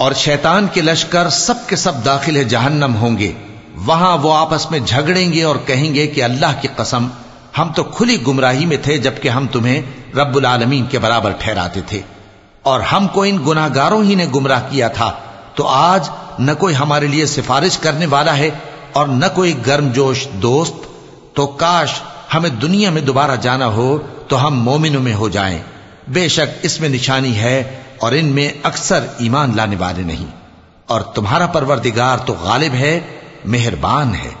और शैतान के लश्कर सब के सब दाखिल है जहन्नम होंगे वहां वो आपस में झगड़ेंगे और कहेंगे कि अल्लाह की कसम हम तो खुली गुमराही में थे जबकि हम तुम्हें रब्बुल आलमीन के बराबर ठहराते थे। और हमको इन गुनाहगारों ही ने गुमराह किया था। तो आज न कोई हमारे लिए सिफारिश करने वाला है और न कोई गर्मजोश दोस्त। तो काश हमें दुनिया में दोबारा जाना हो तो हम मोमिनों में हो जाएँ। बेशक इसमें निशानी है और इनमें अक्सर ईमान लाने वाले नहीं। और तुम्हारा परवरदिगार तो गालिब है, मेहरबान है।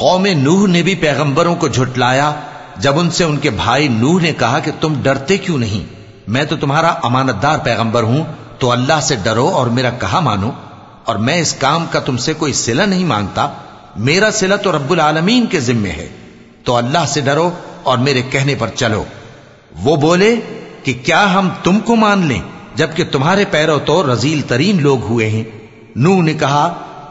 कौम नूह ने भी पैगंबरों को झुटलाया जब उनसे उनके भाई नूह ने कहा कि तुम डरते क्यों नहीं मैं तो तुम्हारा अमानतदार पैगंबर हूं तो अल्लाह से डरो और मेरा कहा मानो और मैं इस काम का तुमसे कोई सिला नहीं माँगता। मेरा सिला तो रब्बुल आलमीन के जिम्मे है। तो अल्लाह से डरो और मेरे कहने पर चलो। वो बोले कि क्या हम तुमको मान लें, जबकि तुम्हारे पैरों तो रजील तरीन लोग हुए हैं। नू ने कहा,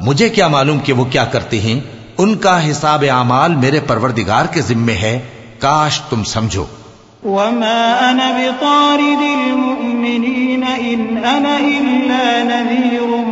मुझे क्या मालूम कि वो क्या करते हैं? उनका हिसाब आमाल मेरे परवरदिगार के जिम्मे है। काश तुम समझो। वमा अन मुमिनीन इन अन इल्ला नज़ीरुम मुबीन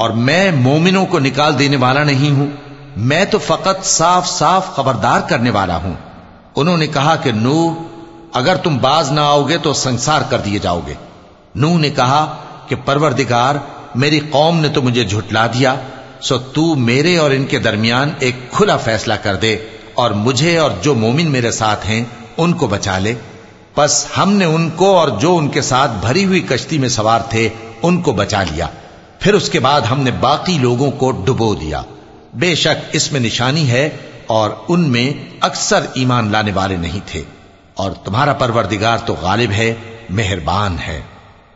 और मैं मोमिनों को निकाल देने वाला नहीं हूं मैं तो फकत साफ साफ खबरदार करने वाला हूं उन्होंने कहा कि नू अगर तुम बाज ना आओगे तो संसार कर दिए जाओगे नू ने कहा कि परवरदिगार, मेरी कौम ने तो मुझे झुटला दिया, सो तू मेरे और इनके दरमियान एक खुला फैसला कर दे और मुझे और जो मोमिन मेरे साथ हैं, उनको बचा ले। बस हमने उनको और जो उनके साथ भरी हुई कश्ती में सवार थे, उनको बचा लिया। फिर उसके बाद हमने बाकी लोगों को डुबो दिया। बेशक इसमें निशानी है और उनमें अक्सर ईमान लाने वाले नहीं थे। और तुम्हारा परवरदिगार तो गालिब है, मेहरबान है।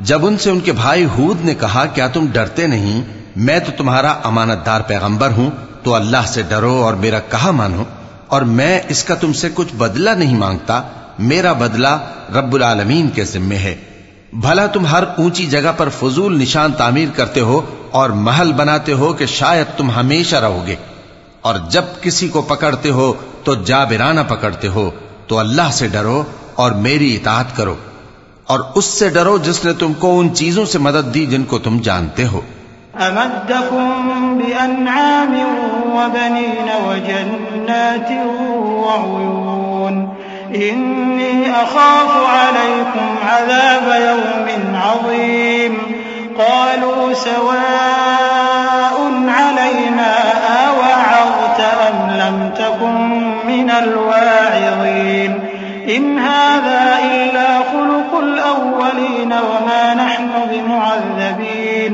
जब उनसे उनके भाई हूद ने कहा, क्या तुम डरते नहीं? मैं तो तुम्हारा अमानतदार पैगंबर हूँ तो अल्लाह से डरो और मेरा कहा मानो। और मैं इसका तुमसे कुछ बदला नहीं माँगता। मेरा बदला रब्बुल आलमीन के जिम्मे है। भला तुम हर ऊँची जगह पर फजूल निशान तामीर करते हो और महल बनाते हो कि शायद तुम हमेशा रहोगे। और जब किसी को पकड़ते हो तो जाबिराना पकड़ते हो तो अल्लाह से डरो और मेरी इतात करो। और उससे डरो जिसने तुमको उन चीजों से मदद दी जिनको तुम जानते हो इन्नी अखाफ अलैकुम अज़ाब यौमिन अज़ीम क़ालू सवाउन अलैना अवअज़त अम लम तकुन मिनल वाइज़ीन इन हाज़ा वमा नहनु बिमुअज़्ज़बीन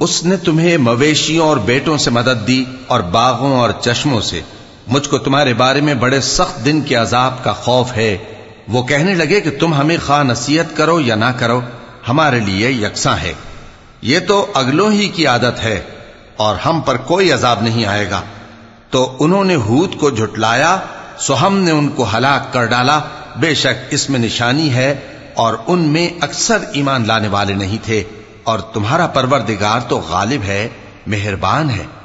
उसने तुम्हें मवेशियों और बेटों से मदद दी और बागों और चश्मों से मुझको तुम्हारे बारे में बड़े सख्त दिन के अजाब का खौफ है वो कहने लगे कि तुम हमें खा नसीहत करो या ना करो, हमारे लिए यकसा है। ये तो अगलों ही की आदत है और हम पर कोई अजाब नहीं आएगा। तो उन्होंने हूद को झुटलाया, सो हमने उनको हलाक कर डाला। बेशक इसमें निशानी है और उनमें अक्सर ईमान लाने वाले नहीं थे और तुम्हारा परवरदिगार तो गालिब है, मेहरबान है।